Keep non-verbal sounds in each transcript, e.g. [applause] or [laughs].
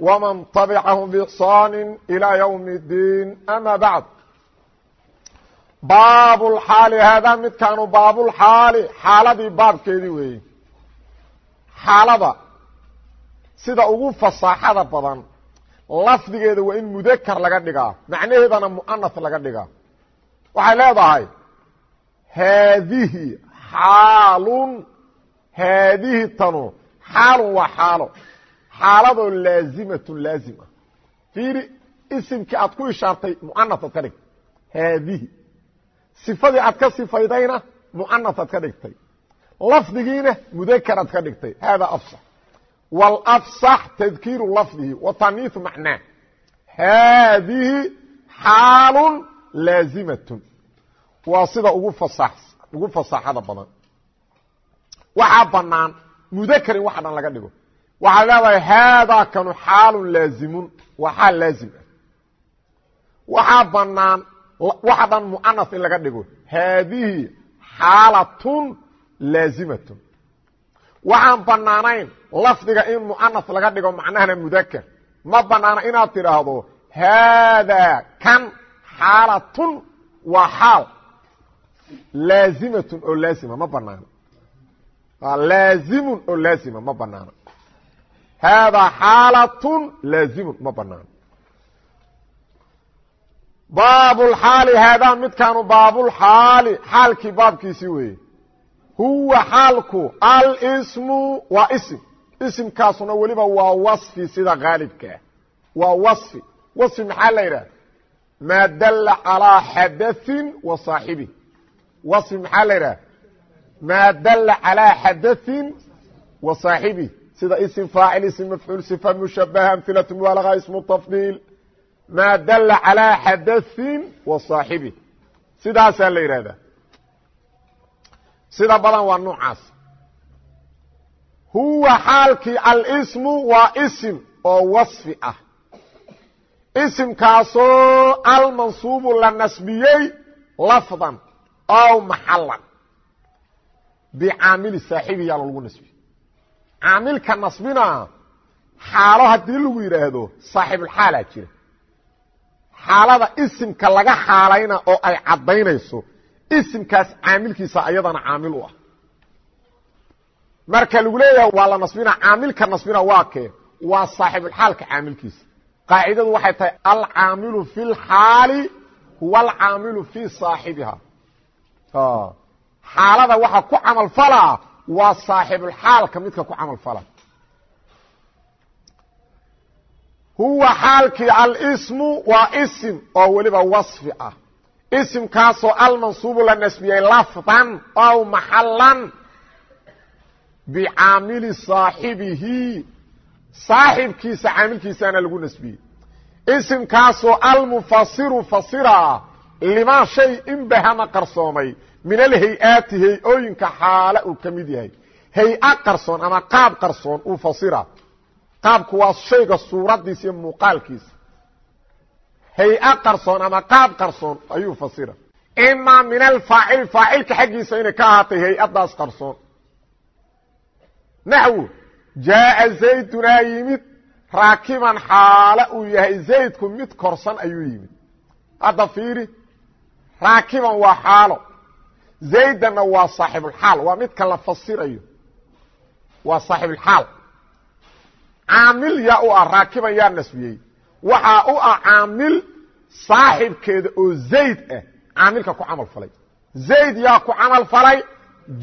ومن طبعهم بإحsان إلى يوم الدين أmا بعد baab اxaal haadaa midkaanu baabulxaali xaaladii baabkeedii weeye xaalada sida ugu fasaaxada badan lafdigeeda waa in mudakar laga dhigaa macnaheedana mu'anath laga dhigaa waxay leedahay haadihi xaalun haadihi tanu xaalun waa xaalo xaaladoo laazimatun laazim ah fiiri isimkii aad ku ishaartay mu'anath aad ka dhigtay. Haadihi. Sifadii aad ka sifaydayna mu'anath aad ka dhigtay. Lafdigiina mudakar aad ka dhigtay. Haadaa afsax wاlafsax tadkiiru lafdihi wa taniiu macnaa. Haadihi xaalun laazimatun. Waa sida ugu fasax ugu fasaaxada badan. Waxaa banaan mudakarin waxa dhan laga dhigo waxaad leedahay haadaa kanu xaalun laazimun waa xaal laazim ah waxaa banaan waxa mu'anath in laga dhigo haadihi xaalatun laazimatun waxaan banaanayn lafdiga in mu'anath laga dhigo macnahana mudakar ma banaana inaad tidhaahdo haadaa kan xaalatun waa xaal laazimatun oo laazima ma banaano laazimun oo laazima ma banaano haadaa xaalatun laazimun ma banaano baabulxaali haadaa midkaanu baabulxaali xaalkii baabkiisii weeye huwa xaalku alsmu waa isim isimkaasuna weliba waa waصfi sida haalibkaa waa waصfi waصfi maxaa la yidhaha maa dala calىa xadaثin wa صaaxibi waصfi maxaa la yidhaha maa dala calىa xadaثin wa صaaxibi sida ism faacil ism mafcuul sifa mushabaha amhilatu mubaalaga ismu tafdiil maa dalla calaa xadain wa saaxibih sidaasaa la yidhahdaa sida badan waa noocaas. Huwa xaalkii alsmu waa ism oo wasfi ah. Isimkaasoo almansuubu la nasbiyey lafdan aw maxalan bicaamili saaxibiyaa lalagu nasbiyey caamilka nasbina xaalo haddii lagu yidhaahdo saaxibulxaalaa jira. Xaalada isimka laga xaalayna oo ay caddaynayso isimkaas caamilkiisa ayadana caamil u ah. Marka lagu leeyahay waa la nasbina caamilka nasbina waa kee? Waa saaxibulxaalka caamilkiisa. Qaacidadu waxay tahay alcaamilu fi lxaali huwa alcaamilu fi saaxibiha. Xaalada waxa ku camal falaa waa saaxibulxaalka midka ku camal fala huwa xaalkii alsmu waa isim oo weliba waصfi ah. Isimkaasoo almansuubu la nasbiyey lafdan ow maxalan bicaamili saaxibihi. Saaxibkiisa caamilkiisaana lagu nasbiyey. Isimkaasoo almufasiru fasira limaa shay inbahama qarsoomay min alhay-aati hay'ooyinka xaale uu ka mid yahay. Hay'a qarsoon ama qaab qarsoon uu fasira. Qaabku waa shayga suuraddiisa iyo muuqaalkiisa. Hay'a qarsoon ama qaab qarsoon ayuu fasira. Imaa min alfaacil faacilka xaggiisa inay ka ahaatay hay'addaas qarsoon. Naxwu jaaa zaydunaa yimid. Raakiban xaale uu yahay zaydku mid korsan ayuu yimid. Hadda fiiri raakiban waa xaalo zaydanna waa saaxibulxaal waa midka la fasirayo. Waa saaxibulxaal caamil yaa u ah raakiban yaa nasbiyey. Waxaa u ah caamil saaxibkeeda oo zayd ah. Caamilka ku camal falay. Zayd yaa ku camal falay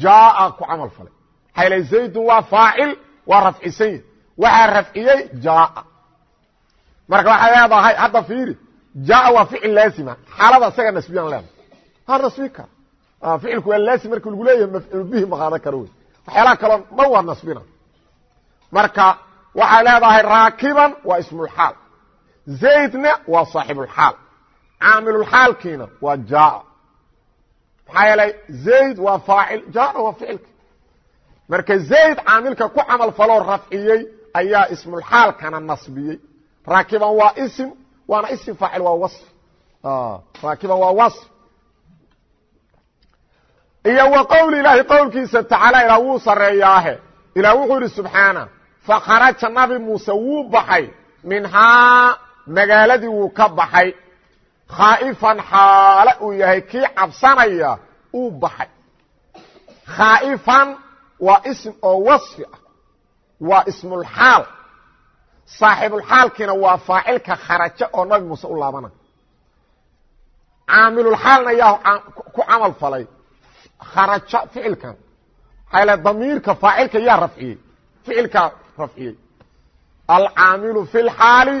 jaaa ku camal falay. Maxaa l zaydun waa faacil waa rafcisan yahi waxaa rafciyey jaaa. Marka waxay leedahay hadda fiiri jaaa waa ficil laazima xaalada isaga nasbiyaan leedahay. Ha nasbi kara ficilku waa laazim marki lagu leeyahay mafcuul bihi ma karo wey waxyaalaha kaloo dhan waa nasbina. Marka waxay leedahay raakiban waa ismulxaal zaydna waa saaxibulxaal caamilulxaalkiina waa jaa. Maxaa yeelay zayd waa faacil jaana waa ficilka. Marka zayd caamilka ku camal faloo rafciyey ayaa ismulxaalkana nasbiyey. Raakiban waa isim waana isim faacil waa wasf. Raakiban waa wasf iyo wa qowli ilaahi qowlkiisa tacaala ilaa wuu sareeyaahe ilaah wuxuu idhi subxaana fakharaja nabi muuse wuu baxay. Minhaa magaaladii wuu ka baxay. Khaa'ifan xaale uu yahay kii cabsanaya uu baxay. Khaa'ifan waa ism oo wasfi ah. Waa ismulxaal saaxibulxaalkiina waa faacilka kharaja oo nabi muuse u laabana. Caamilulxaalna yaa ku camal falay kharaja ficilkan maxaa damiirka faacilka yaa rafciyey ficilkaa rafciyey alcaamilu fi اlxaali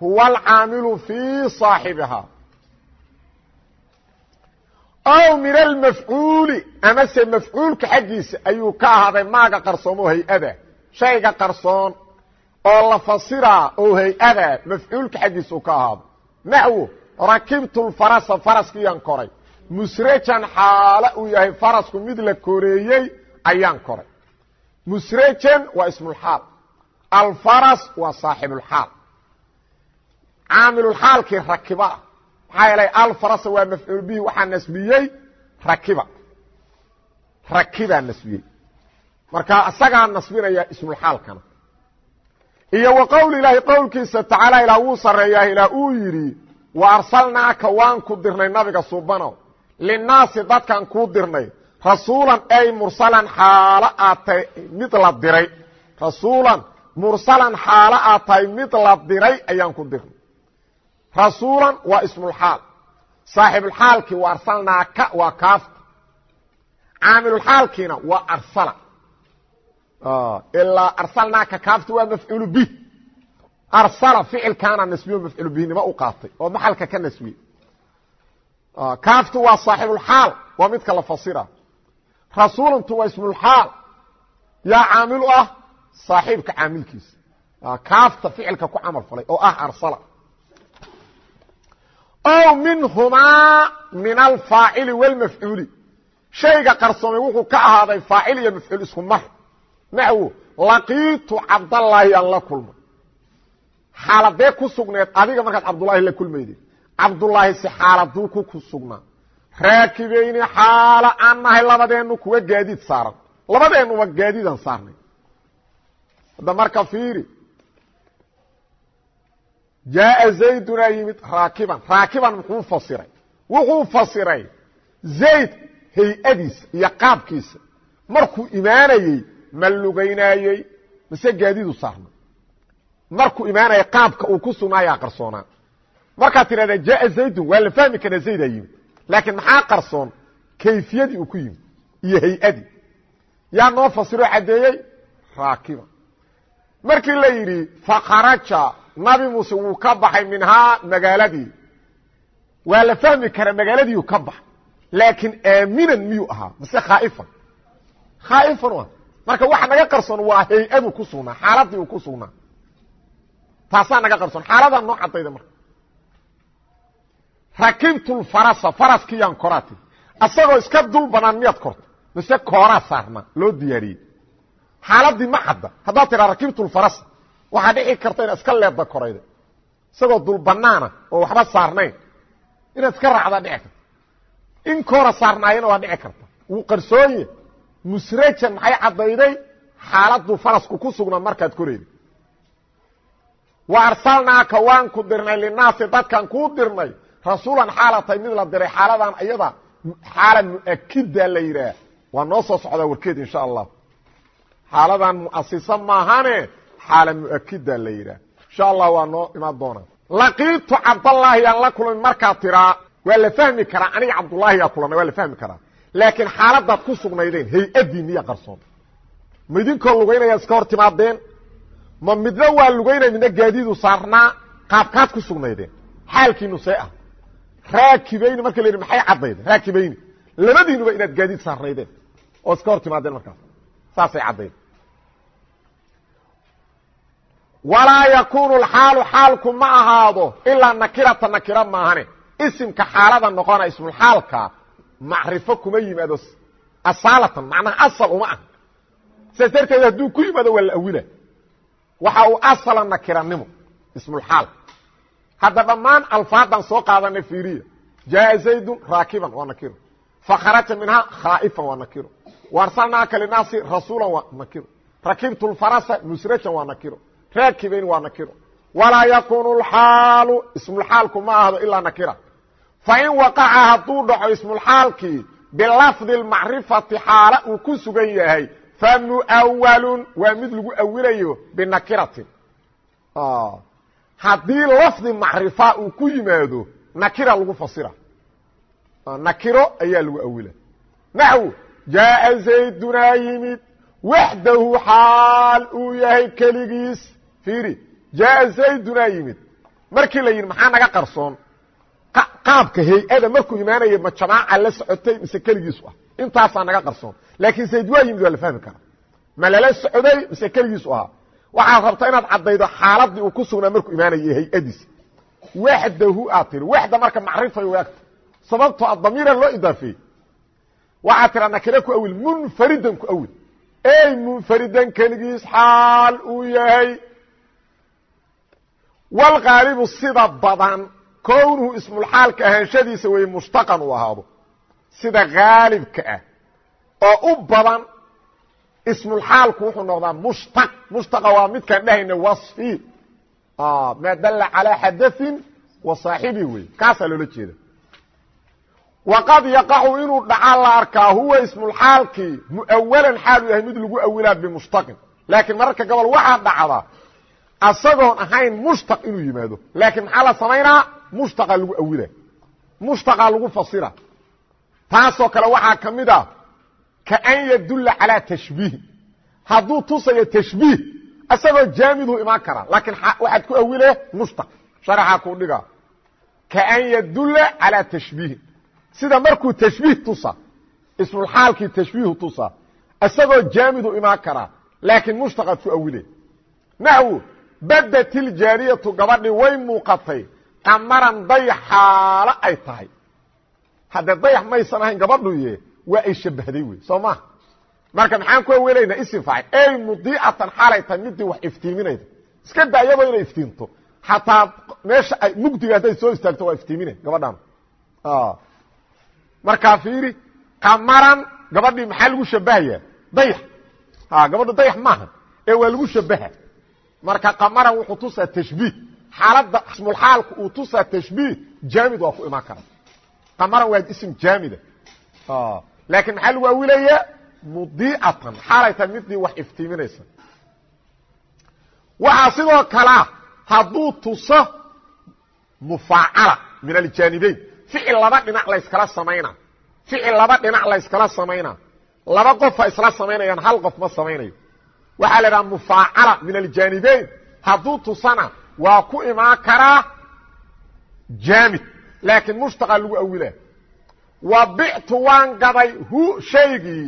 huwa alcaamilu fii صaaxibihaa ow min almafcuuli amase mafcuulka xaggiisa ayuu ka ahaaday maaga qarsoomo hay'ada. Shayga qarsoon oo la fasiraa oo hay'ada mafcuulka xaggiisa uu ka ahaado. Naxwo rakibtu lfarasa faraskiyaan koray musrajan xaalo uu yahay farasku mid la koreeyey ayaan koray. Musrajan waa ismulxaal alfaras waa saaxibulxaal caamilulxaalkii rakiba maxaa yeelay alfarasa waa mafcuul bihi waxaa nasbiyey rakiba. Rakibaa nasbiyey. Marka isagaa nasbinaya ismulxaalkana iyo wa qowl ilaahi qowlkiisa tacaala ilaa wuu sareeyaa ilaa uu yidhi wa arsalnaaka waan ku dirnay nabiga suubanow linnaasi dadkan kuu dirnay. Rasuulan ay mursalan xaalo aad mid la diray. Rasuulan mursalan xaalo aad tahay mid la diray ayaan ku dirnay. Rasuulan waa ismulxaal. Saaxibulxaalkii waa arsalnaaka waa kaafta. Caamilulxaalkiina waa arsala. Ilaa arsalnaaka kaafta waa mafcuulu bih arsala ficilkaana nasbiyo mafcuulu bihnimo u qaatay oo maxalka ka nasbiyey kaaftu waa saaxibulxaal waa midka la fasira rasuulantu waa ismulxaal yaa caamil ah saaxiibka caamilkiisa kaafta ficilka ku camal falay oo ah arsala ow minhumaa min alfaacili wاlmafcuuli shayga qarsoomay wuxuu ka ahaaday faacil iyo mafcuul isku mar naxwo laqiitu cabdallaahi aan la kulmay xaaladee ku sugneed adiga markaad cabdullaahi la kulmayday cabdullaahi si xaaladuu ku sugnaa raakibayni xaala aan nahay labadeennu kuwa gaadiid saaran. Labadeennuba gaadiidaan saarnay. Hadda marka fiiri jaaa zaydunaa yimid raakiban. Raakiban muxuu fasiray? Wuxuu fasiray zayd hay'adiisa iyo qaabkiisa markuu imaanayey ma lugaynaayey mise gaadiidu saarna markuu imaanayay qaabka uu ku sugnaayaa qarsoonaa markaad tidhahdaa jaaa zaydun waa fahmi karaa zaydaa yimid laakiin qarsoon? Kayfiyadii uu ku yimid iyo hay'adii. Yaa noo fasiroo caddeeyey? Raakiban markii la yidhi fakharaja nabi muuse wuu ka baxay minhaa magaaladii. Waa la fahmi karaa magaaladiiu ka baxay laakiin aaminan miyuu ahaa? Mise khaaifan? Khaaifan a marka waxa naga qarsoon waa hay'adu ku sugnaa xaaladii ku sugnaa. Taasaa naga qarsoon. Xaaladaa noo caddayda marka rakibtu lfarasa faraskiyaan koraati asagoo iska dul banaan miyaad korta mise kooraa saarnaa loo diyaariyey? Xaaladii ma cadda haddaad tiraa rakibtu lfarasa waxaa dhici karta inaad iska leedda korayda. Isagoo dul banaana oo waxba saarnayn inaad iska raacdaa dhici karta. In koora saarnaayana waa dhici karta. Wuu qarsoonye musrajan maxay caddayday? Xaaladuu farasku ku sugnaa markaad korayda. Wa arsalnaaka waan ku dirnay linaasi dadkan kuu dirnay rasuulan xaalatay mid la diray xaaladan iyada xaala muakida la yidhaah. Waa noo soo socdaa warkeed insha allah xaaladan muasisa maahane xaala muakida la yidhaah. Insha allah waa noo imaan doonaa. Laqiitu cabdallaahi aan la kulmay markaad tiraa waa la fahmi karaa. Aniga cabdullaahiyaa kulanay waa la fahmi karaa. Laakiin xaaladaad ku sugnaydeen hay'adii miya qarsoon. Ma lugaynaya iska hor timaadeen? Ma midna waa lugaynaya midna gaadiidu saarnaa? Qaabkaad ku sugnaydeen. Xaalkiinu see ah raakibayni marka la yidhi maxay caddayde raakibayni labadiinuba inaad gaadiid saarnaydeen oo iska hor markaas. Saasay caddayde walaa yakunu lxaalu xaalku ma ahaado ilaa nakirata nakira maahane. Isimka xaalada noqona ismulxaalka macrifo kuma yimaado. Asaalatan macnaha asal uma ah sidaas darteed hadduu ku yimaado waa la awila. Waxa uu asala nakiranimo ismulxaal hadda dhammaan alfaadan soo qaadana fiiriya jaa zaydun raakiban waa nakiro fakharaja minhaa khaa'ifan waa nakiro waarsalnaaka linaasi rasuulan waa nakiro rakibtu lfarasa musrajan waa nakiro raakibayn waa nakiro walaa yakunu lxaalu ismulxaalku ma ahdo ilaa nakira. Fain waqaca hadduu dhaco ismulxaalkii bilafdi lmacrifati xaala uu ku sugan yahay famuawalun waa mid lagu awilayo binakiratin haddii lafdi macrifa uu ku yimaado nakira lagu fasira. Nakiro ayaa lagu awila. Naxw jaaa zaydunaa yimid. Waxdahu xaal uu yahay keligiis. Fiiri jaaa zaydunaa yimid. Markii la yidhi maxaa naga qarsoon? Qaabka hay'ada markuu imaanaya ma jamaaca la socotay mise keligiisu ah? Intaasaa naga qarsoon. Laakiin zayd waa yimid waa la fahmi karaa. Ma lala socday mise keligiisu ahaa waxaad rabtaa inaad caddaydo xaaladii uu ku sugnaa markuu imaanaya hay'adiisa waxdahu aad tiri waxda marka macrifay waagta sababtoo a damiira loo idaafeeyey. Waxaad tiraa nakire ku awil munfaridan ku awil. Ey munfaridan keligiis xaal uu yahay walqaalibu sida badan kownuhu ismulxaalka ahaanshadiisa weeye mushtaqan uu ahaado. Sida haalibka ah oo u badan ismulxaalku wuxuu noqdaa mushtaq mushtaqa waa midkaan dhehayna wasfi. Maa dalla calaa xadain wa saaxibi wey kaasaa loola jeeda waqad yaqacu inuu dhacaa la arkaa huwa ismulxaalkii muawalan xaalu yahay mid lagu awilaa bimushtaqin laakiin mararka gobol waxaa dhacda asagoon ahayn mushtaq inuu yimaado. Laakiin maxaa la samaynaa? Mushtaqa lagu awila mushtaqa lagu fasira. Taasoo kale waxaa ka mid a kaan yadulla calaa tashbiihi hadduu tusayo tashbiih isagoo jaamiduu imaan karaa laakiin waxaad ku awile mushtaq sharaxaa kuu dhiga kaan yadulla calaa tashbiihi sida markuu tashbiih tusa ismulxaalkii tashbiihu tusa isagoo jaamidu imaan karaa laakiin mushtaqaad ku awile naxwu badat iljaariyatu gabadhii way muuqatay qamaran dayax xaalo ay tahay haddee dayax maysan ahayn gabadhuye waa ay shabahday wey soo maha marka maxaan ku awelaynaa isim faacil ey mudiicatan xaalay tahay midii wax iftiiminayda. Iska da iyadoo inay iftiinto. Xataa meesha ay mugdiga hadday soo istaagto waa iftiimina gabadhan markaa fiiri qamaran gabadhii maxaa lagu shabahaya dayax gabadhu dayax maaha ee waa lagu shabaha. Marka qamaran wuxuu tusaa tashbiih. Xaaladda ismulxaalku uu tusaa tashbiih. Jaamid waa ku imaan kara qamaran waa ism jaamida laakiin maxaa lagu awilayaa? Mudiicatan xaalay midii wax iftiiminaysa. Waxaa sidoo kalea hadduu tuso mufaacala min aljaanibeyn. Ficil laba dhinac layskala samayna. Ficil laba dhinac layskala samayna. Laba qofa isla samaynayaan hal qof ma samaynayo. Waxaa la idhaha mufaacala min aljaanibeyn. Hadduu tusana waa ku imaan karaa jaamid. Laakiin mushtaqa lagu awilaa wa bictu waan gaday hu shaygii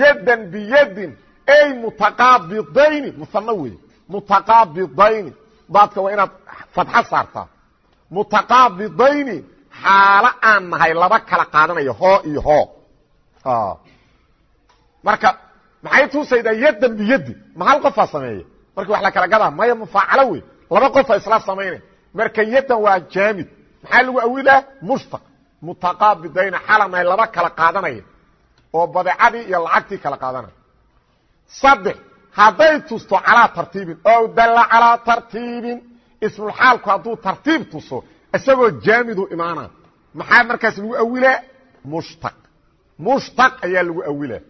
yadan biyadin ay mutaqaabidayni musano weeye mutaqaabidayni daadka waa inaad fadxo saartaa mutaqaabidayni xaalo aan nahay laba kala qaadanaya hoo iyo hoo marka maxay tusaydaa yadan biyadin ma hal qofaa sameeya markii wax la kala gadaa maya mufaacalo wey laba qofa isla samaynay marka yadan waa jaamid maxaa lagu awilaa mushtaq mutaqaabidayna xalanahay laba kala qaadanaya oo badeecadii iyo lacagtii kala qaadanaya saddex hadday tusto calaa tartiibin ow dalla calaa tartiibin ismulxaalku hadduu tartiib tuso isagoo jaamidu imaana maxaa markaas lagu awilaa mushtaq. Mushtaq ayaa lagu awilaa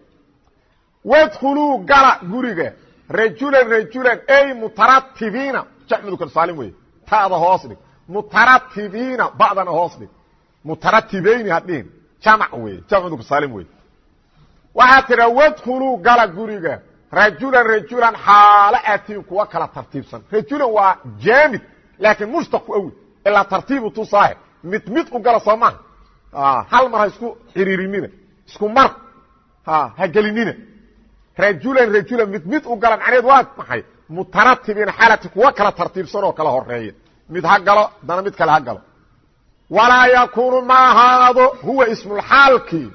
wadkhuluu gala guriga rajulan rajulan ay mutaratibiina jamcudukasaalim wey taada hoos dhig. Mutaratibiina ba'dana hoos dhig mutaratibayni hadhihin jamac wey jamcudukasaalim wey waxaa tidha wadkhuluu gala guriga rajulan rajulan xaalo aatiin kuwa kala tartiibsan rajulan waa jaamid laakiin mushtaq ku awil ilaa tartiibu tusaahe mid mid u gala soo maha hal mar ha isku xiriirinina isku mar ha gelinina rajulan rajulan mid mid u gala macneed waa maxay mutaratibiina xaalati kuwa kala tartiibsan oo kala horreeya mid ha galo dana mid kale ha galo walaa yakuunu ma ahaado huwa ismulxaalkii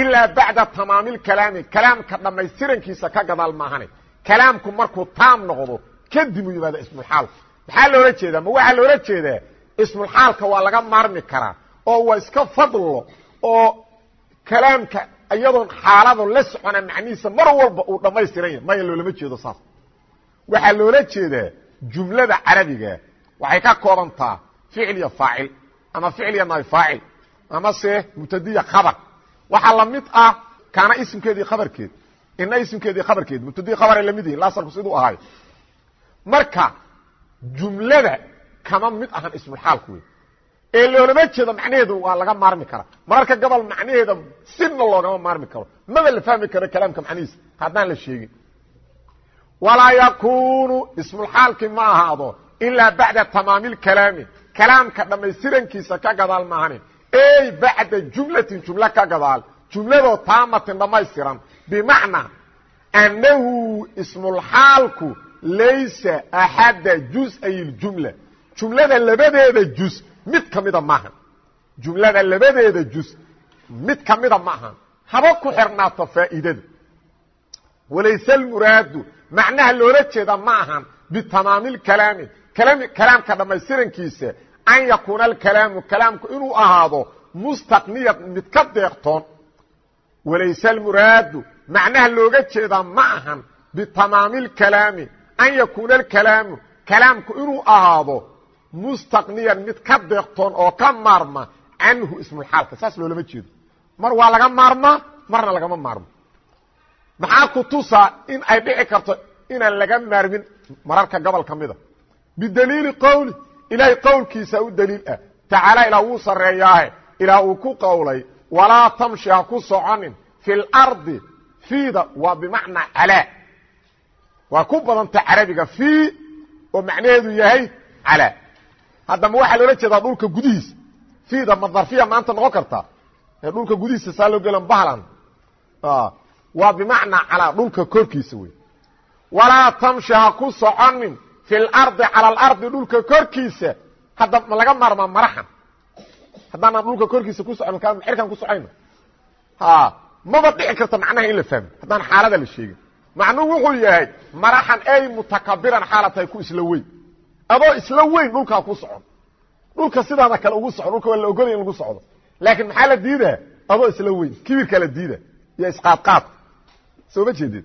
ilaa bacda tamaami lkalaami kalaamka dhammaystirankiisa ka gadaal maahane. Kalaamku markuu taam noqdo kadib u yimaada ismulxaalku maxaa loola jeedaa? Ma waxaa loola jeedaa? Ismulxaalka waa laga maarmi karaa oo waa iska fadlo oo kalaamka iyadoon xaalado la socona macnihiisa mar walba uu dhammaystiran yahay. Maya loolama jeedo saas. Waxaa loola jeedaa jumlada carabiga. Waxay ka koobantaa ficil iyo faacil ama ficil iyo naay faacil ama se mubtadiya khabar. Waxaa la mid ah kaana isimkeedii khabarkeed ina isimkeedii khabarkeed mubtadiya khabaray la mid yihiin laasarku siduu ahay marka jumlada kama mid ahan ismulxaalku wey ee loolama jeedo macnaheedu waa laga maarmi karaa mararka gobol macnaheeda sina loogama maarmi karo. Maba la fahmi karo kalaamka macnihiisa haddaan la sheegin. Walaa yakunu ismulxaalki ma ahaado ilaa bacda tamaami lkalaami kalaamka dhammaystirankiisa ka gadaal maahane ey bacda jumlatin jumlo ka gadaal. Jumladoo taamatin dhammaystiran. Bimacnaa annahu ismulxaalku laysa axadda jusay اljumla jumlada labadeeda jus mid ka mida maaha jumlada labadeeda jus mid ka mida ma ahan haba ku xirnaato faa'iidada walayse almuraadu macnaha loola jeeda ma ahan bitamaami اlkalaami kalaamka dhammaystirankiisa an yakuuna alkalaamu kalaamku inuu ahaado mustaqniya mid ka deeqtoon walayse almuraadu macnaha looga jeedaa ma ahan bitamaami اlkalaami an yakuuna alkalaamu kalaamku inuu ahaado mustaqniyan mid ka deeqtoon oo ka maarma canhu ismulxaalka saas loolama jeedo mar waa laga maarmaa marna lagama maarmo maxaa ku tusaa in ay dhici karto inaan laga maarmin mararka gobol mida bidaliili ilaahay qowlkiisa u daliil ah. Tacaala ilaa wuu sarreeyaahe. Ilaa uu ku qowlay walaa tamshi ha ku soconin. Fi lardi fiida waa bimacnaa calaa. Waa ku badanta carabiga fii oo macnaheedu yahay calaa. Haddama waxaa loola jeedaa dhulka gudihiisa fiida ma darfiya maanta noqon kartaa ee dhulka gudihiisa saa loo gelan bahlan. Waa bimacnaa calaa dhulka korkiisa wey walaa tamshi ha ku soconin fi lardi cala alardi dhulka korkiisa hadda laga maarmaa maraxan haddaanaan dhulka korkiisa ku socon xirkan ku socayno maba dhici karta macnaha in la fahmo. Haddaan xaalada la sheegin. Macnuhu wuxuu yahay maraxan ay mutakabiran xaala ku isla weyn. Adoo isla weyn dhulkaa ku socon. Dhulka sidaada kale ugu socon dhulka waa la ogolaya in lagu socdo. Laakiin maxaa la diidaa? Adoo isla weyn. Kibirkaa la diida. Iyo isqaadqaadka soo ma jeedid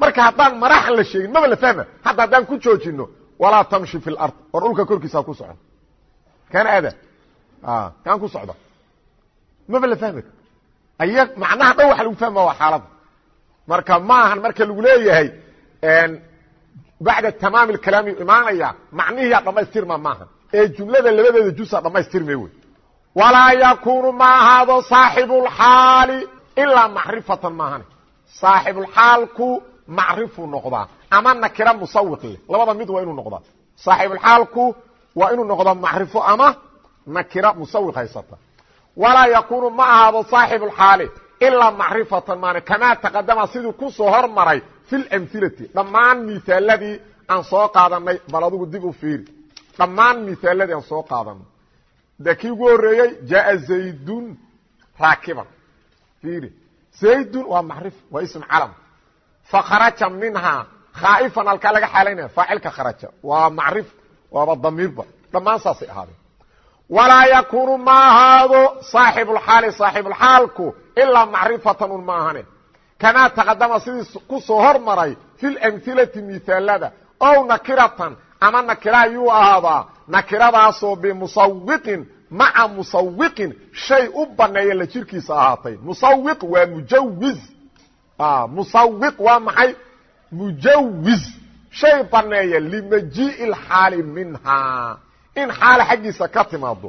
marka haddaan maraxan la sheegin maba la fahma hadda haddaan ku joojino walaa tamshi fi lard or dhulka korkiisa ku socon kan ada kaan ku socda maba la fahmi karo aya macnaha dhan waxa lagu fahma waa xaalada marka ma ahan marka lagu leeyahay bacda tamaami kalaami imaanaya macnihiyaa dhammaystirma maaha ee jumlada labadeeda jusa dhammaystirme wey. Walaa yakunu ma ahaado saaxibulxaali ilaa macrifatan maahane saaxibulxaalku macrifuu noqdaa ama nakira musawiq leh. Labada mid waa inuu noqdaa. Saaxibulxaalku waa inuu noqdaa macrifo ama nakira musawiq haysata. Walaa yakunu ma ahaado saaxibulxaali ilaa macrifatan maane kamaa taqadama sidii ku soo hormaray fi lamhilati dhammaan miaaladii aan soo qaadanay bal adugu dib u fiiri. Dhammaan miaaladii aan soo qaadanay de kii ugu horeeyey jaaa zaydun raakiban. Fiiri. Zaydun waa macrif waa ism calam. Fakharaja minhaa khaa'ifan halkaa laga xaalaynaya faacilka kharaja. Waa macrif waaba damiirba. Dhammaan saasay ahaadeen. Walaa yakunu ma ahaado saaxibulxaali saaxibulxaalku ilaa macrifatan un ma kamaa taqadama sidii ku soo hormaray fi lamhilati miaalada ow nakiratan ama nakira ayuu ahaadaa nakiradaasoo bimusawiqin maca musawiqin shay u baneeya la jirkiisa ahaatay. Musawiq waa mujawiz musawiq waa maxay mujawiz shay baneeya limajii'i lxaali minhaa in xaala xaggiisa ka timaado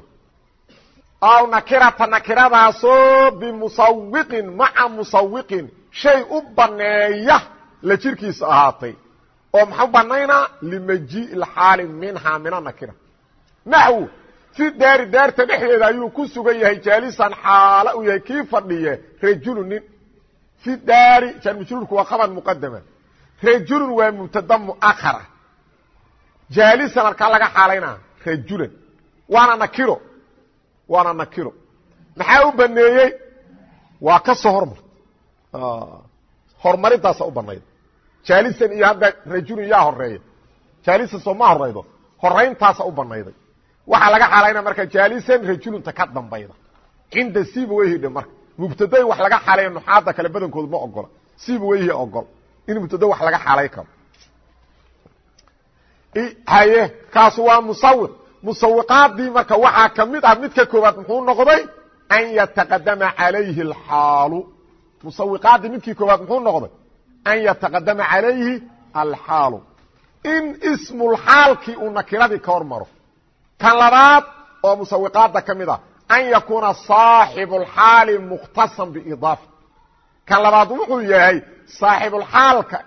aw nakirata nakiradaasoo bimusawiqin maca musawiqin shay u baneeya la jirkiisa ahaatay. Oo maxau banaynaa limajii'i lxaali minhaa min anakira naxwu fi daari daarta dhexdeeda ayuu ku sugan yahay jaalisan xaala uu yahay kii fadhiye rajulu nin. Fi daari jaarmajruurku waa qaban muqadama rajulun waa mubtada mu'akhara jaalisan halkaa laga xaalaynaa rajulan waana nakiro. Waana nakiro. Maxaa u baneeyey? Waa ka soo hormar. Horumarintaasa u banayd jaalisan iyo hadda rajulun yaa horreeya jaalisan soo ma horaydo horayntaasa u banayday waxaa laga xalayna marka jaalisan rajulunta ka dambayda. Cinda siba weyhidhe marka. Mubtaday wax laga xalay nuxaada kale badankoodu ma ogola. Siba weyhi ogol in mubtada wax laga xalay karo. Haye kaasu waa musawiq musawiqaadii marka waxaa ka mid ah midka koowaad muxuu noqday? An yataqadama calayhi alxaalu. Musawiqaadii midkii koowaad muxuu noqday? An yataqadama calayhi alxaalu. In ismulxaalkii uu nakiradii ka hor kan labaad oo musawiqaada ka mid ah an yakuuna saaxibu اlxaali mukhtasan biidaafa kan labaad wuxuu yahay saaxibulxaalka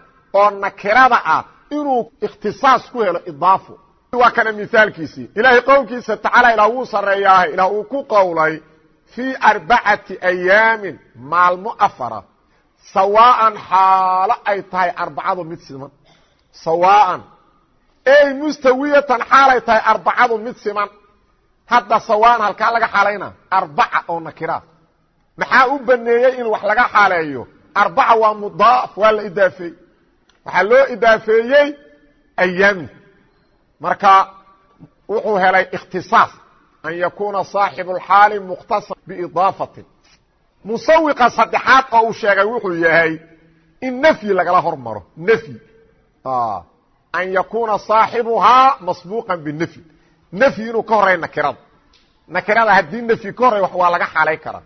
oo nakirada ah inuu ikhtisaas ku helo idaafo waa kana mihaalkiisii ilaahay qowlkiisa tacaala ilaa wuu sareeyaahe ilaa uu ku qowlay fii arbacati ayaamin maalmo afara. Sawaa'an xaalo ay tahay arbacadu mid siman. Sawaa'an ey mustawiyatan xaalay tahay arbacadu mid siman. Hadda sawaan halkaa laga xaalayna arbaca oo nakira maxaa u baneeyey in wax laga xaaleeyo? Arbaca waa mudaaf waa la idaafeey waxaa loo idaafeeyey ayaami marka wuxuu helay ikhtisaas. An yakuuna saaxibu اlxaali mukhtasan biidaafatin. Musawiqa saddexaad oo uu sheegay wuxuu yahay in nafyi lagala hormaro. Nfyi an yakuuna saaxibuhaa masbuuqa binafyi nfyi inuu ka horay nakirada. Nakirada haddii nfyi ka horay waa laga xalay karaa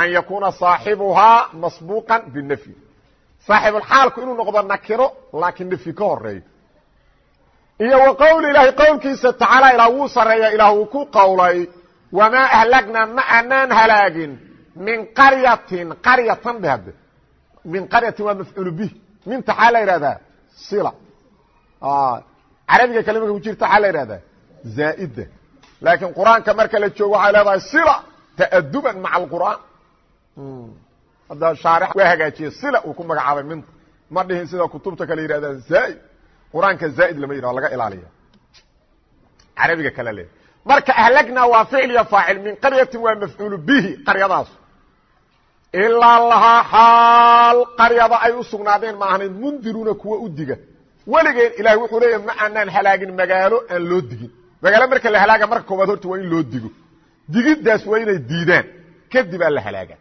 an yakuuna saaxibuhaa masbuuqa binafyi saaxibulxaalku inuu noqdo nakiro laakiin nafyi ka horeeyo iyo wa qowli ilaahi qowlkiisa tacaala ilaa wuu sareeya ilaah uu ku qowlay wamaa ahlagnaa ma anaan halaagin min qaryatin qaryatan dhe hadde min qaryatin waa mafcuulu bih minta xaa la ihahdaa sila carabiga kalimaka ku jirta xaa la ihahdaa zaa'ida laakiin qur'aanka marka la joogo waxay leedahay sila ta'aduban maca alqur'aan hadda shaarix waa hagaajiyey sila uu ku magacaabay minta ma dhihin sida kutubta kale yidhahdaan zaa'id qur'aanka zaa'id lama yidhah laga ilaaliya carabiga kale le marka ahlagnaa waa ficil iyo faacil min qaryatin waa mafcuulu bihi qaryadaas. Ilaa lahaa xaal qaryada ay u sugnaadeen ma ahnayn mundiruuna kuwa u diga. Weligeen ilahay wuxuu leeyahy ma aanaan halaagin magaalo aan loo digin. Magaalo marka la halaaga marka koobaad horta waa in loo digo. Digiddaas waa inay diidaan. Kadib aa la halaaga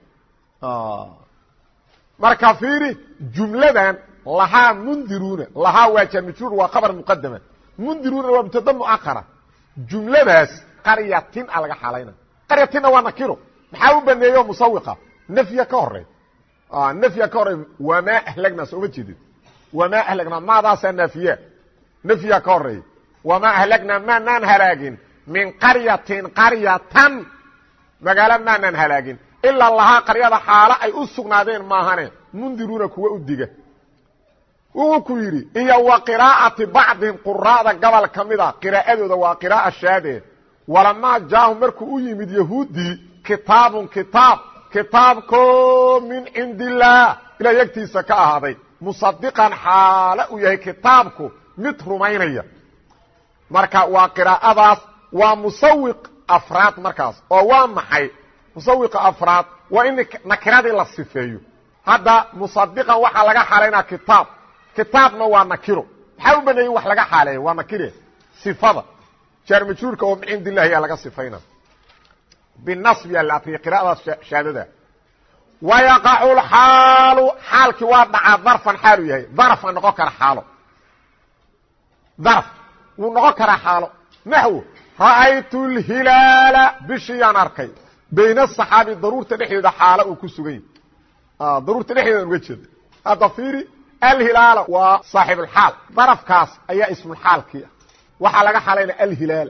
marka fiiri jumladan lahaa mundiruuna lahaa waa jaamijruur waa khabar muqadama mundiruuna waa mubtada muaqara jumladaas qaryatin a laga xalayna. Qaryatinna waa nakiro maxaa u baneeyo musawiqa nafya ka horey nafya ka horey wamaa ahlagnaa sooma jeedid wamaa ahlagnaa maadaasaa naafiya nafya ka horeey wamaa ahlagnaa maanaan halaagin? Min qaryatin qaryatan magaalo maanaan halaagin ilaa lahaa qaryada xaalo ay u sugnaadeen maahane mundiruuna kuwa u diga. Wuxuu ku yidhi iyo wa qiraa'ati bacdihim quraa'da gobol ka mida qiraa'adooda waa qiraa'a shaadee. Walamaa jaahum markuu u yimid yahuuddii kitaabun kitaab kitaabko min cindi illaah ilaah yagtiisa ka ahaaday. Musadiqan xaalo uu yahay kitaabku mid rumaynaya. Marka waa qiraa'adaas waa musawiq afraad markaas oo waa maxay musawiqa afraad waa in nakiradii la sifeeyo. Hadda musadiqan waxaa laga xalaynaa kitaab. Kitaabna waa nakiro. Maxaa u baneeyey wax laga xaaleeya waa nakire. Sifada. Jaar majruurka oo min cindi illahi yaa laga sifayna. Binasb yaa la akriyay qira'adaas shaadada. Wayaqacu lxaalu xaalkii waa dhacaa darfan xaalu yahay. Darfa noqon kara xaalo. Darf. Wuu noqon karaa xaalo. Naxwo ra'aytu lhilaala bishiyaan arkay bayna asaxaabi daruurta dhexdeeda xaalo uu ku sugan yahy daruurta dhexdeedan uga jeeda hadda fiiri alhilaala waa saaxibulxaal darafkaas ayaa ismulxaalkii ah waxaa laga xalayna alhilaal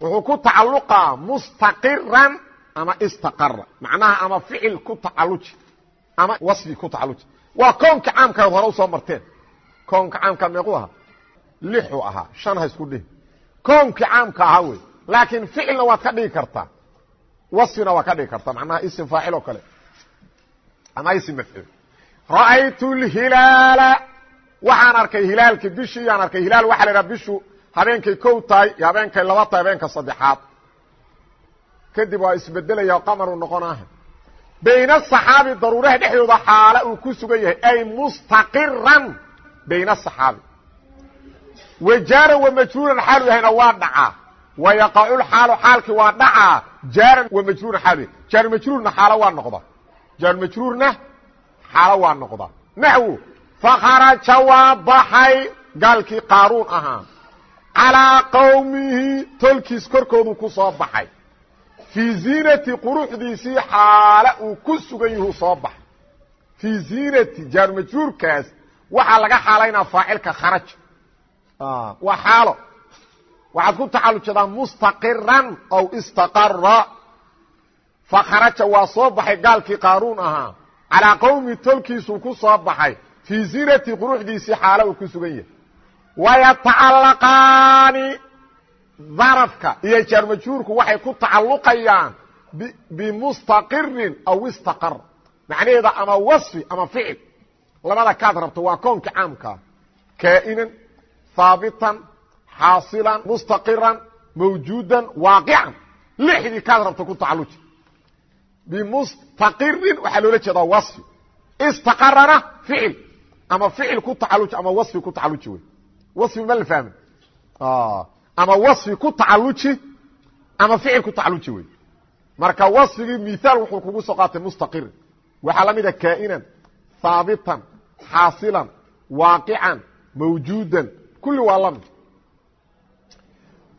wuxuu ku tacalluqaa mustaqiran ama istaqara macnaha ama ficil ku tacaluji ama wasfi ku tacaluji waa koonka caamka hore u soo marteen koonka caamka meequu ahaa lixuu ahaa shan ha isku dhihi koonkii caamka ahaa wey laakiin ficilna waad ka dhigi kartaa wasfina waad ka dhigi kartaa macnaha isim faacil oo kale. Ama isim mafcuul. Ra'aytu lhilaala waxaan arkay hilaalkii bishii yaan arkay hilaal waxa la idhaha bishu habeenkay kow tahay iyo habeenkay laba tahay habeenka saddexaad. Kadib waa isbedelaya qamaru noqonaaha bayna asaxaabi daruuraha dhexdooda xaala uu ku sugan yahay ay mustaqiran bayna asaxaabi wajaaran wamajruuran xaalu yahayna waa dhacaa wayaqacu lxaalu xaalkii waa dhacaa jaaran wamajruuran xaalu yahay jaar majruurna xaalo waa noqda jaar majruurna xaalo waa noqda naxwu fakharaja waa baxay gaalkii qaaruun ahaa calىa qowmihi tolkiis korkoodu ku soo baxay fii ziinati quruxdiisii xaale uu ku sugan yahu soo baxay fii ziinati jaarmajruurkaas waxaa laga xaalaynaa faacilka kharaj waa xaalo waxaad ku tacallujadaa mustaqiran aw istaqara fakharaja waa soo baxay gaalkii qaaruun ahaa. Calىa qowmihi tolkiisuu ku soo baxay. Fii ziinati quruxdiisii xaale uu ku sugan yahay. Wayatacalaqaani darafka iyo jaarmajhuurku waxay ku tacalluqayaan bimustaqirin aw istaqar macnaheeda ama wasfi ama ficil. Labada kaad rabto waa koonka caamkaa kaa'inan haabitan xaasilan mustaqiran mawjuudan waaqican lixdii kaad rabto ku tacalluji bimustaqirin waxaa loola jeedaa wasfi istaqarana ficil ama ficil ku tacalluji ama wasfi ku tacalluji wey waصfi ma la fahmi ama waصfi ku tacaluji ama ficil ku tacaluji wey marka waصfigii miثaal wuxuu kugu soo qaatay mustaqir waxaa la mida kaa'inan haabitan xaasilan waaqican mawjuudan kulli waa lamid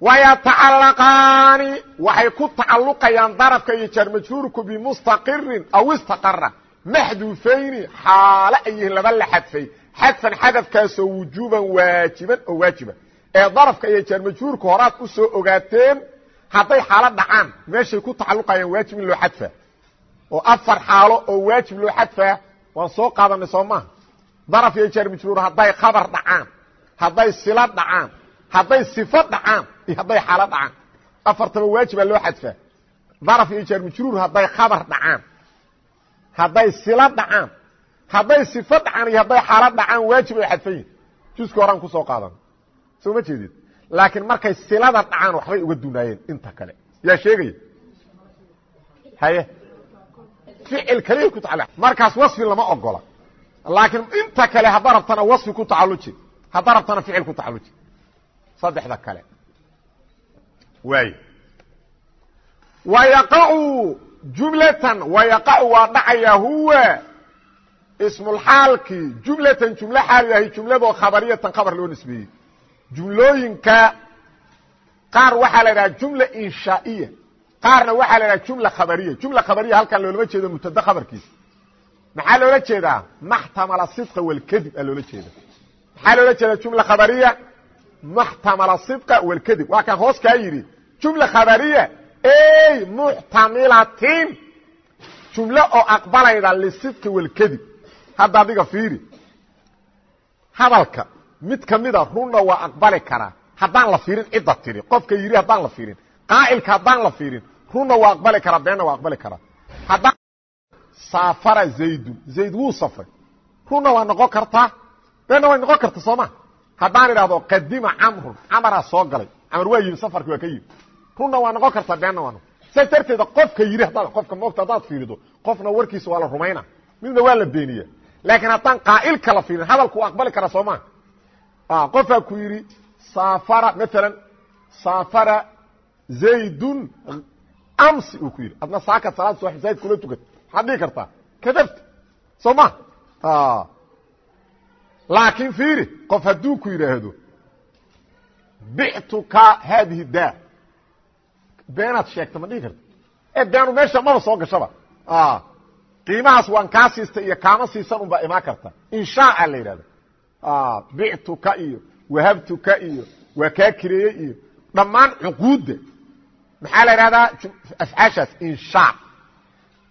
wayatacalaqaani waxay ku tacaluqayaan darafka iyo jaarmajhuurku bimustaqirin aw istaqara maxduufayni xaale ay yihiin laba la xadfay xadfan xadafkaasoo wujuuban waajiban oo waajiba ee darafka iyo jaarmajhuurka horaad u soo ogaateen hadday xaalo dhacaan meeshay ku tacalluqayaan waajib in loo xadfaa oo afar xaalo oo waajib loo xadfaa waan soo qaadanay soo maaha daraf iyo iyo [laughs] hadday xaalo dhacaan. Afartaba waajibaa loo xadfaa daraf iyo jaarmajhuur hadday khabar dhacaan. Hadday sila dhacaan. Hadday sifo dhacaan iyo hadday xaalo dhacaan waajib ay xadfan yihiin juska horaan ku soo qaadan. Soo ma jeedid laakiin markay silada dhacaan waxbay uga dunaayeen inta kale. Yaa sheegaya haye. Ficil kaliya ku taal markaas wasfi lama ogola laakiin inta kale haddaa rabtana wasfi ku tacaluji haddaa rabtana ficil ku tacaluji saddexda kale waay wayaqacu jumlatan wayaqacu waa dhacaya huwa ismulxaalkii jumlatan jumlo xaal yahay jumladoo khabariyatan khabar loo nisbeeyey. Jumlooyinka qaar waxaa la idhaha jumla inshaa'iya qaarna waxaa la idhaha jumla khabariya. Jumla khabariya halkan loolama jeedo mubtada khabarkiisa. Maxaa loola jeedaa? Maxtamala sidqa walkadib aa loola jeeda maxaa loola jeeda jumla khabariya maxtamala sidqa walkadib waa kan hoos kaa yidhi jumla khabariya ey muxtamilatin jumlo oo aqbalayda lisidqi walkadib hadda adiga fiiri hadalka mid kamida runna waa aqbali karaa haddaan la fiirin cidda tiri qofka yidhi haddaan la fiirin qaa'ilka haddaan la fiirin runna waa aqbali karaa beenna waa aqbali karaa haddaan saafara zaydun zayd wuu safray runna waa noqon kartaa beenna way noqon karta soo ma haddaan idhahdo qadima camrun camaraa soo galay camar waa yimi safarki waa ka yimi runna waa noqon kartaa beenna waa noqon saas darteeda qofka yidhi haddaad qofka moogta haddaad fiirido qofna warkiisa waa la rumayna. Midna waa la beeniya laakiin haddaan qaa'ilka la fiirin hadalku waa aqbali karaa soo maa qofaa ku yidhi saafara maalan saafara zaydun amsi uu ku yidhi. Adna saakad salaad soo zayd kula tukat maxaad dhihi kartaa? Kadabta. Soo ma laakiin fiiri qof hadduu ku yidhaahdo bictuka haadihi daar beenaad sheegta ma dhihi karta. Ee beenu meesha maba soo gashaba. Qiimahaas waan kaa siistay iyo kaama siisan unbaa imaan karta. Inshaaa la yidhahda bictuka iyo wahabtuka iyo waa kaa kireeyey iyo. Dhammaan cuquudda maxaa la idhahdaa afcaashaas inshaa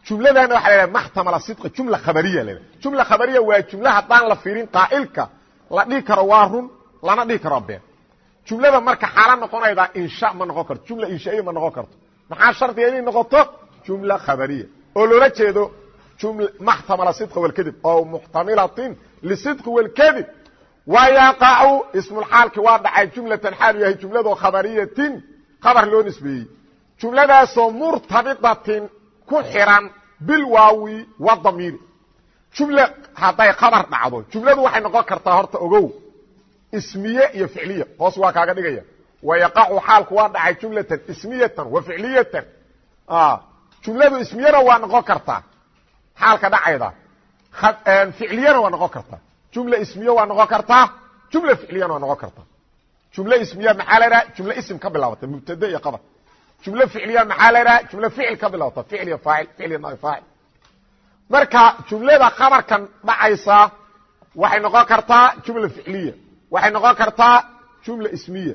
jumladana waxa la maxtamala sidqa jumla khabariya yhahda jumla khabariya waa jumla haddaan la fiirin qaa'ilka la dhihi karo waa run lana dhihi karo been. Jumlada marka xaala noqonaydaa insha ma noqon karto. Jumla inshaiya ma noqon karto. Maxaa shardiga inay noqoto? Jumla khabariya. Oo loola jeedo maxtamala sidqa walkadib oo muxtamilatin lisidqi walkadib wayaqacu ismulxaalki waa dhacay jumlatan xaalu yahay jumladoo khabariyatin khabar loo nisbeeyey. Jumladaasoo murtabidatin ku xiran bilwaawi wadamiiri jumle hadday khabar dhacdo jumladu waxay noqon kartaa horta ogow ismiye iyo ficliya hoos waa kaaga dhigaya. Wayaqacu xaalku waa dhacay jumlatan ismiyatan wa ficliyatan. Jumladu ismiyana waa noqon kartaa xaalka dhacayda. Ficliyana waa noqon kartaa. Jumla ismiye waa noqon kartaa jumla ficliyana waa noqon kartaa. Jumle ismiya maxaa la dhaha jumle ism ka bilaabata mubtade iyo qabar jumle ficliya maxaa la dhaha jumle ficil ka iyo faacil ficil iyo naai faacil marka jumlada khabarkan dhacaysa waxay noqon kartaa jumla ficliya waxay noqon kartaa jumla ismiya.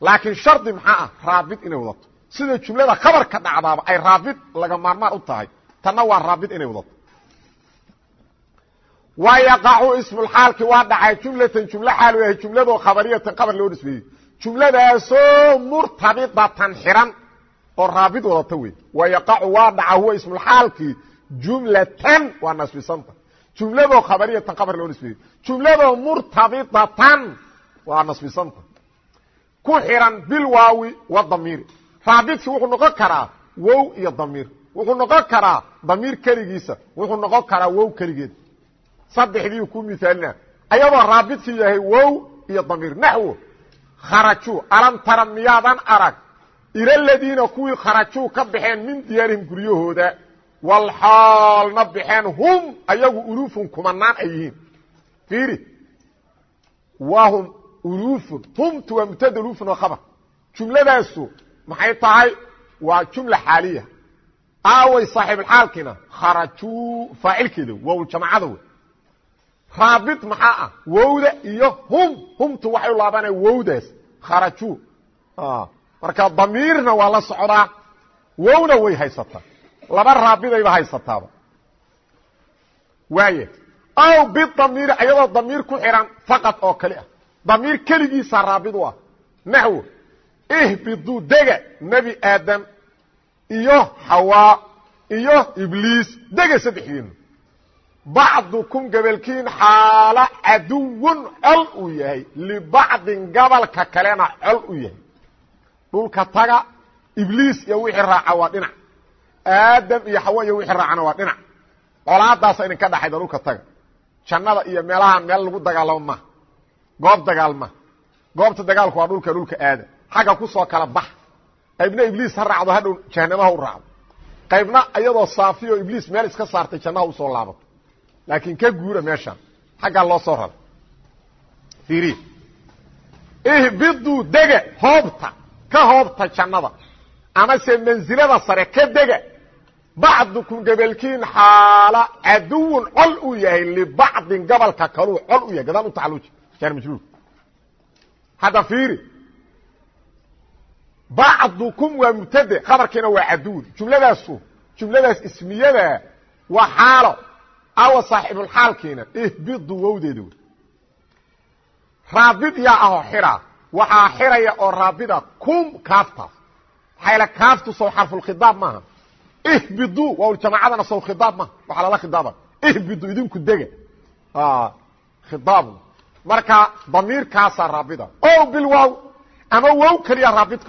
Laakiin shardi maxaa ah? Raabid inay wadato. Sida jumlada khabarka dhacdaaba ay raabid laga maarmaan u tahay tanna waa raabid inay wadato. Wa yaqacu ismulxaalki waa dhacay jumlatan jumlo xaalu yahay jumladoo khabariyatan khabar loo nisbeeyey jumladaasoo murtabidatan xiran oo raabid wadata wey wa waa dhaca huwa ismulxaalkii jumlatan waa nasbisanta jumladoo khabariyatan khabar loo nisbeeyey jumladoo murtabidatan waa nasbisanta ku xiran bilwaawi wadamiiri raabidkii wuxuu noqon karaa wow iyo damiir wuxuu noqon karaa damiir keligiisa wuxuu noqon karaa wow keligeed saddexdii ku miaalina ayadoo raabidkii yahay wow iyo damiir naxwo kharajuu alam tara miyaadan arag. Ila ladiina kuwii kharajuu ka baxeen min diyaarihim guryahooda walxaalna baxeen hum ayagu ulufun kumanaan ay yihiin. Fiiri wahum ulufun humtu waa mubtada ulufun waa khabar. Jumladaasu maxay tahay? Waa jumla xaaliya. Aaway saaxiibulxaalkiina kharajuu faacilkeeda wow jamacada wey raabit maxaa ah? Wowda iyo hum. Humtu waxay u laabanaya wowdaas. Kharajuu marka damiirna waa la socdaa. Wowna way haysataa laba raabidayba haysataaba. Waaye aw bidamiiri ayadoo damiir ku xihan faqad oo kali ah. Damiir keligiisa raabid u ah. Naxwo ihbiduu dega nebi aadam iyo xawaa iyo ibliis dega saddexdiinu bacdukum gabalkiin xaalo caduwun col uu yahay. Libacdin gabalka kalena col u yahay. Dhulka taga ibliis iyo wixii raaca waa dhinac. Aadam iyo xawa iyo wixii raacana waa dhinac. Colaadaasa idinka dhaxayda dhulka taga. Jannada iyo meelaha meel lagu dagaalamo maha goob dagaal maha goobta dagaalku waa dhulka dhulka aadam. Xagga ku soo kala bax. Qaybna ibliis ha raacdo hadhow jahanamaha u raacdo. Qaybna iyadoo iska saartay jannaha u soo laabato laakiin ka guura meeshaan xaggaa loo soo rara iri ihbiduu dega hoobta. Ka hoobta jannada. Amase mansilada sare ka dega bacdukum gabalkiin xaala caduwun col uu yahay libacdin gabalka kaluu col u yahay. Gadaan u taxaluuji jaar majruur. Hadda fiiri bacdukum waa mubtade. Khabarkiina waa caduwun. Jumladaasu jumladaas ismiyada waa xaalo awa saaxibulxaalkiina ihbidu wowdeeda wey raabid yaa ahoo xira waxaa xiraya oo raabida kum kaaftaas maxaa kaaftu sow xarfulkhidaab maaha. Ihbidu waaljamacadana sow khidaab maaha. Waxaa lala khidaaba ihbidu idinku dega khidaab marka damiirkaasaa raabida o bilwaaw ama wow keliya raabid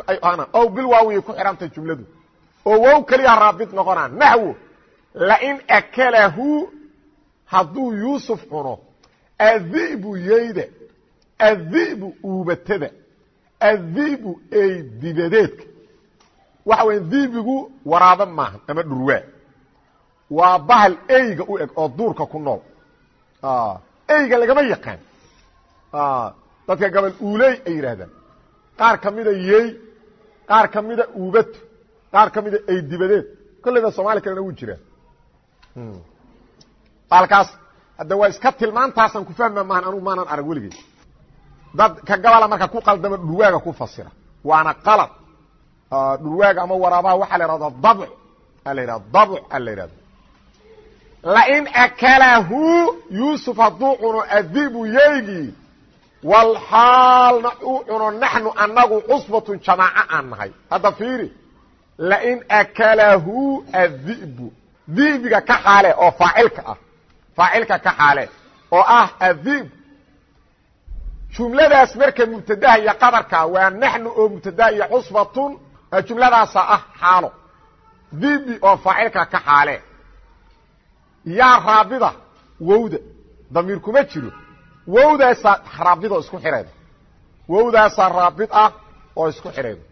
o bilwaawiay ku xidhantay jumladu. Oo wow keliya raabid noqonaa naxwo lain akalahu hadduu yuusuf cuno adibu yeyda adibu uubatada adibu ey dibadeedka. Waxa weya dibigu waraabo maaha ama dhurwaa. Waa bahal eyga u eg oo duurka ku nool. Eyga lagama yaqaan. Dadka gabal uuley ay yidhaahdaan qaar ka mida yey qaar ka mida uubato qaar ka mida ey dibadeed. Kolleyba somaali kalena wuu jiraa baalkaas hadda waa iska tilmaantaasaan ku fahma maahan anugu maanan arag weligey dad ka gabala marka ku qaldama dhurwaaga ku fasira. Waana qalad. Dhurwaaga ama waraabaha waxaa la ihahda dabc a la yhahda dabc a la yihahda lain akalahu yuusuf hadduu cuno adibu yeygii walxaalna uu cuno naxnu anagu cusbatun jamaaco aan nahay. Hadda fiiri lain akalahu adibu dibiga ka xaale oo faacilka ah faacilka ka xaale oo ah adib jumladaas marka mubtadaha iyo qabarka waa naxnu oo mubtadaha iyo cusbatun jumladaasa ah xaalo. Dibi oo faacilka ka xaale. Yaa raabida wowda. Damiir kuma jiro. Wowdaasaa raabid oo isku xidhayda wowdaasaa raabid ah oo isku xidhayda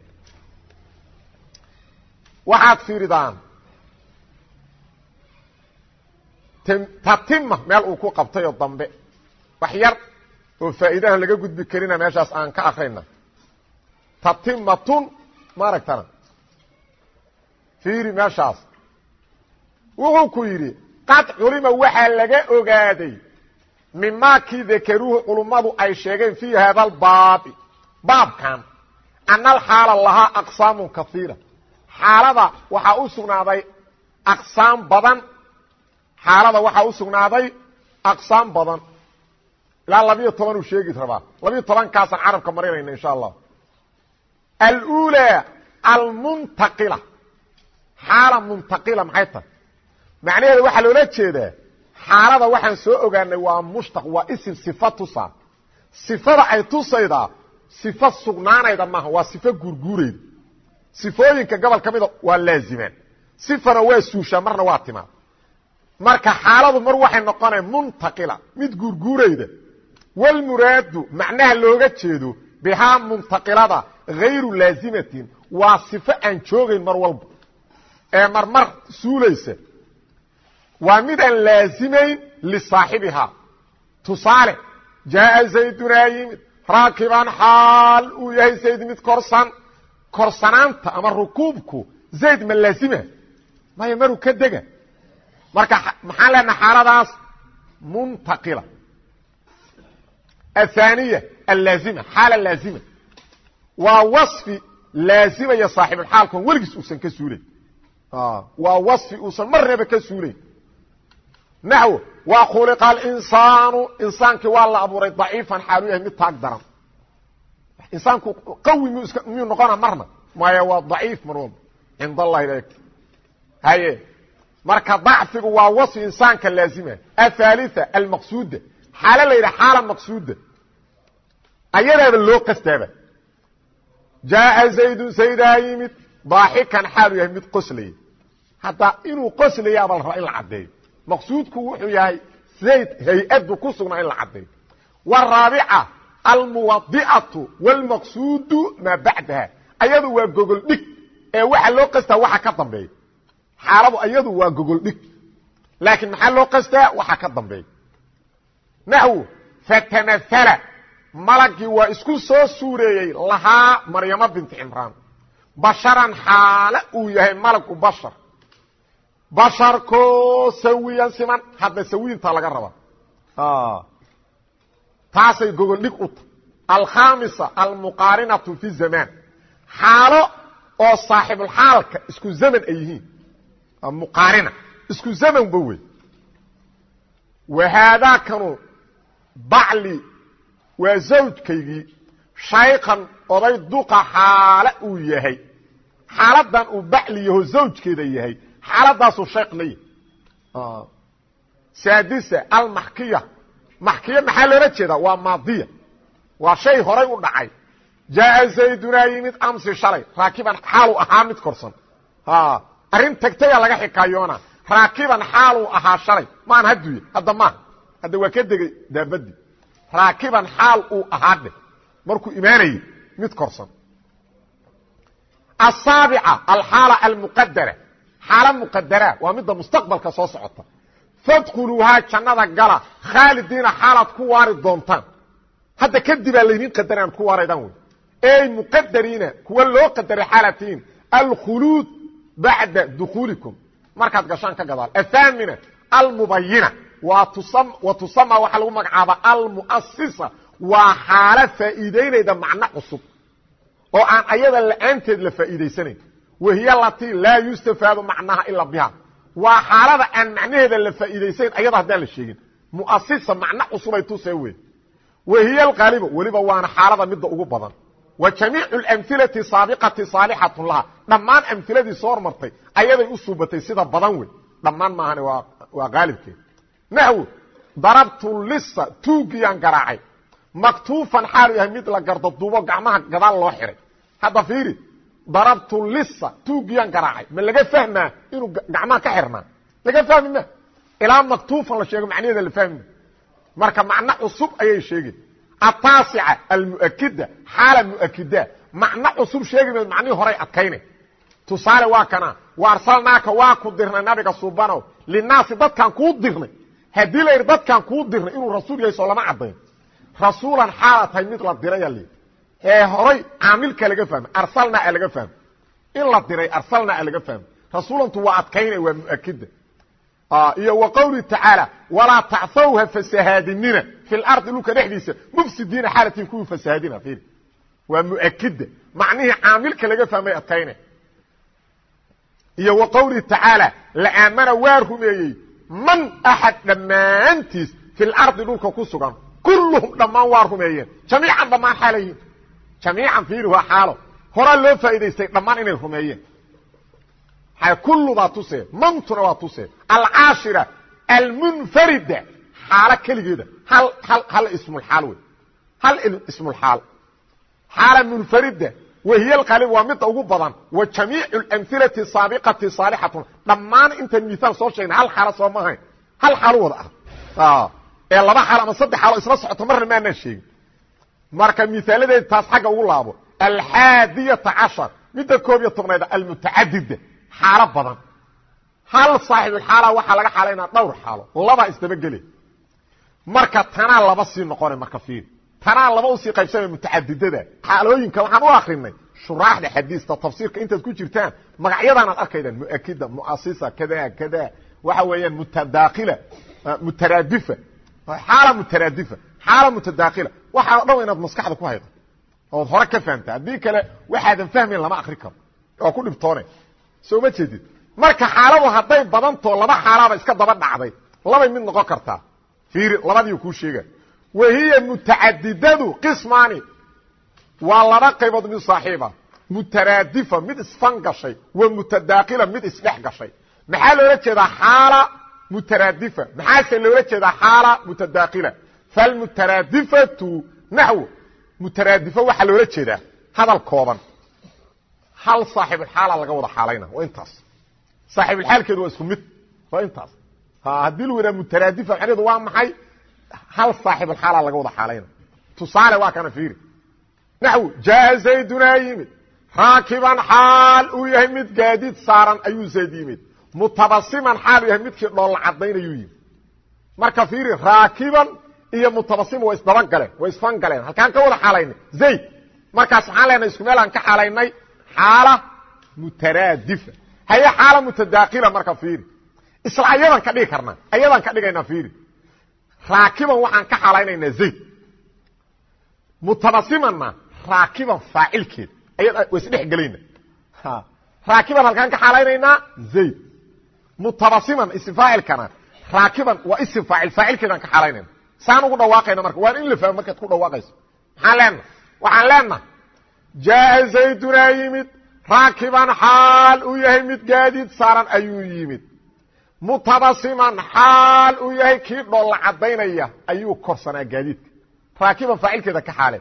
waxaad fiiridaan tatima meel uu ku qabtay oo dambe. Wax yar oo faa'iidahan laga gudbi karina meeshaas aan ka akrayna tatimatun ma aragtana fiiri meeshaas. Wuxuu ku yidhi qad culima waxaa laga ogaaday mimaa kii dakaruuhu culummadu ay sheegeen fii haada albaabi baabkan ana alxaala lahaa aqsaamun kaiira xaalada waxaa u sugnaaday aqsaam badan xaalada waxaa u sugnaaday aqsaam badan. Ilaa labiyo toban uu sheegi rabaa labiyo tobankaasaan carabka marinayna insha allah. Alulى almuntaqila. Xaala muntaqila maxay tahay? Macnaheeda waxaa loola jeedaa xaalada waxaan soo ogaanay waa mushtaq waa isim sifa tusaa. Sifada ay tusaydaa sifo sugnaanayda maaha waa sifo guurguurayda. Sifooyinka gobol ka mida waa laazimaan sifana waa suushaa marna waa timaad marka xaaladu mar waxay noqonay muntaqila mid guurguurayda walmuraadu macnaha looga jeedo bihaa muntaqilada hayru laazimatin waa sifo aan joogayn mar walba. Ee marmar suulaysa. Waa mid aan laazimayn lisaaxibihaa tusaale jaaa zaydunaa yimid. Raakiban xaal uu yahay zayd mid korsan. Korsanaanta ama rukuubku zayd ma laazima maya maruu ka dega marka maxaan leenaha xaaladaas? Muntaqila. Athaniya allaazima xaala laazima. Waa waصfi laazimaya saaxibulxaalkan weligiis uusan ka suulayn. Waa waصfi uusan marnaba ka suulayn. Naxwo wa khuliqa alinsaanu insaankii waa la abuuray daciifan xaalu yahay mid taag daran. Insaanku qawi miyuu noqona marna. Maya waa daciif mar walba. Cind allahi la egti haye marka dacfigu waa wasfi insaanka laazima. Ahalia almaqsuda xaalo la yidha xaala maqsuda ayadaaba loo qastaaba. Jaaa zaydun zaydaa yimid. Daaxikan xaalu yahay mid qoslaya hadda inuu qoslayaaba laraba in la caddeeyo. Maqsuudku wuxuu yahay zayd hay'addu ku sugnaa in la caddeeyo. Waraabica almuwadiatu wاlmaqsudu maa bacdaha. Ayadu waa gogoldhig ee waxa loo qastaa waxa ka dambeeya xaaladu ayadu waa gogol dhig. Laakiin maxaa loo qastaa waxa ka dambeeya. Naxwu fatamahala malagii waa isku soo suureeyey lahaa maryamo binti cimraan basharan xaale uu yahay malagu bashar. Basharkoo sawiyan siman. Hadda sawiyintaa laga rabaa. Taasay gogol dhig u tahy alkhamisa almuqaarinatu fi zamaan xaalo oo saaxibulxaalka isku zaman ay yihiin muqaarina isku zamanba wey wahaadaakanu bacli waa zawjkaygii shaykan oday duqa xaale uu yahay xaaladan uu bacli yaho zawjkeeda yahay xaaladaasuu shaykna yahy saadisa almaxkiya maxkiya maxaa loola jeedaa waa maadiya waa shay horay u dhacay jaaa zaydunaa yimid amsi shalay raakiban xaaluu ahaa mid korsan arrin tagtaya laga xikaayoona. Raakiban xaaluu ahaa shalay. Maan hadduya hadda maaha hadda waa ka degay daabadii raakiban xaal uu ahaa dheh markuu imaanayey mid korsan. Asaabica alxaala almuqadara xaala muqadara waa midda mustaqbalka soo socota. Fadkhuluuhaa jannada gala. Khaalidiina xaalaad ku waari doontaan. Hadda kadibaa laydiin qadara inaad ku waaraydaan wey ey muqadariina kuwa loo qadaray xaalatiin alkhuluud bacda dukhuulikum markaad gashaan ka gadaal. Athaamina almubayina wa tusama waxaa lagu magacaaba almuasisa waa xaalo faa'iideynayda macno cusub. Oo aan ayada la'aanteed la faa'iidaysanayn. Wahiy latii laa yustafaadu macnaha ila biha. Waa xaalada aan macnaheeda la faa'iidaysayn ayada haddaan la sheegin. Muasisa macno cusubay tusee wey wahiy alqaaliba weliba waana xaalada midda ugu badan wa jamiicu اlamhilati saabiqati saalixatun laha. Dhammaan amhiladii soo hormartay ayaday u suubatay sida badan wey dhammaan maahan waa qaalibkeed naxw darabtu lisa tuugiyaan garaacay. Maktuufan xaalu yahay mid la gardaduubo gacmaha gadaal loo xiray. Hadda fiiri darabtu lisa tuugiyaan garaacay. Ma laga fahmaa inuu gacmaha ka xirnaa? Laga fahmi ma? Ilaa maktuufan la sheego macnaheeda la fahmi marka macno cusub ayay sheegeen ataasica almuakida xaala muakida macno cusub sheegi mayd macnihii horay adkayna tusaale waa kana wa waa ku dirnay nabiga subanow linaasi dadkaan kuu dirnay. Haddii la yidhi dadkaan kuu dirnay inuu rasuul yahay soo lama caddayn. Rasuulan xaala tahay mid la diraya li ee horay caamilka laga fahmay arsalnaa laga fahmay. In la diray arsalnaa laga fahmay. Rasuulantu waa adkaynay waa muakida iyo wa qawlihi tacaala walaa tacthawha fasahaadinina fi lardi dhexdiisa mufsidiina xaalatiin kuwii fasahaadina ir waa muakida macnihii caamilka laga fahmay adkaynay iyo wa qawlihi tacaala la'aamana waa rumeeyey man axad dhammaantiis fi lardi dhulka ku sugan kulluhum dhammaan waa rumeeyeen jamiican dhammaan xaalayihin jamiican fiiri waa xaalo horaa loo faa'idaystay dhammaan inay rumeeyeen kullu baa tusee mantuna waa tusee alcaashira almunfarida. Xaalo keligeeda. Hal ismulxaal wey. Hal ismulxaal xaala munfarida. Wahiy alqaalib waa midda ugu badan. Wa jamiicu alamhilati saabiqati saalixatun dhammaan intaan miaal soo sheegnay hal xaalo soo maahayn hal xaalo wada ah. Ee laba xaalo ama saddex xaalo isla socoto marna maanaan sheegin. Marka miaaladeeda taas xagga ugu laabo. Alxaadiyata cashar. Midda koob iyo tobnayd almutacadida xaalo badan. Hal saaxibulxaala waxaa laga xaalaynaa dhowr xaalo. Labaa isdabagele marka tanaa laba sii noqona marka fiir tanaa laba u sii qaybsamay mutacadidada. Xaalooyinka waxaan u akrinay shuraaxda xadiista tafsiirka intaad ku jirtaan magacyadaanaad arkaydaan muakida muasisa kada kada. Waxa weeyaan mutadaakila mutaraadifa. Xaala mutaraadifa xaala mutadaakila waxaa o dhan inaad maskaxda ku haydo. Ood hore ka fahamta. Haddii kale waxaadan fahmayn lama akri karo. Oo ku dhibtoone soo ma jeedid marka xaaladu hadday badantoo laba xaalaaba iska daba dhacday labay mid noqon kartaa. Fiiri labadii kuu sheega. Wahiya mutacadidadu qismaani. Waa laba qaybood mid saaxiiba. Mutaraadifa mid isfan gashay. Wa mutadaakila mid isdhex gashay. Maxaa loola jeedaa xaala mutaraadifa? Maxaase loola jeedaa xaala mutadaakila falmutaraadifatu naxw mutaraadifa waxaa loola jeedaa hadal kooban hal saaxibulxaala laga wada xaalayna waa intaas. Saaxibulxaalkeedu waa isku mid waa intaas. Haddii lagu yidhaha mutaraadifa macnaheedu waa maxay hal saaxibulxaala laga wada xaalayna tusaale waa kana fiiri. Naxw jaa zaydunaa yimid. Raakiban xaal uu yahay mid gaadiid saaran ayuu zayd yimid. Mutabasiman xaal uu yahay midkii dhoolla cadaynayuu yimid. Marka fiiri raakiban iyo mutabasima waa isdaban galeen waa isfan galeen. Halkaan ka wada xaalaynay. Zayd markaas maxaan leenahay isku meel aan ka xaalaynay xaala mutaraadifa haye xaala mutadaakila marka fiiri. Isla ayadaan ka dhigi karnaa ayadaan ka dhigaynaa fiiri. Raakiban waxaan ka xaalaynaynaa zayd. Mutabasimanna raakiban faacilkeed ayad waa isdhex gelayna raakiban halkaan ka xaalaynaynaa zayd. Mutabasiman isfaacilkana raakiban waa isim faacil faacilkeedaan ka xaalaynayna saan ugu dhawaaqayna marka waan in la fahmo markaad ku dhawaaqayso. Maxaan leenaha waxaan leenaha jaaa zaydunaa yimid raakiban xaal uu yahay mid gaadiid saaran ayuu yimid. Mutabasiman xaal uu yahay kii dhoolla cadaynaya ayuu korsanaa gaadiidka raakiban faacilkeeda ka xaale.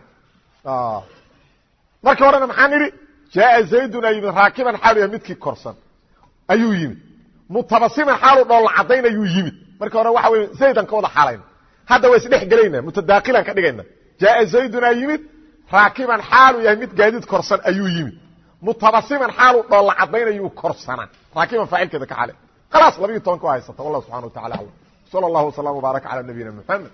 Markii horena maxaan idhi jaaa zaydunaa yimid raakiban xaal u yahay midkii korsan ayuu yimid. Mutabasiman xaaluu dhoolla cadaynayuu yimid. Markii hore waxa wey zaydan ka wada xaalayna hadda waa isdhex gelayna mutadaakilan ka dhigayna. Jaaa zaydunaa yimid raakiban xaaluu yahay mid gaadiid korsan ayuu yimid mutabasiman xaaluu dhoolla cadaynayuu korsanaa. Raakiban faacilkeeda ka xale. Khalaas labiiyo tobanka waa haysata wallah subxana wa tacala aclam. Sala allahu wasalam wbaaraka cala nabiyina muxamed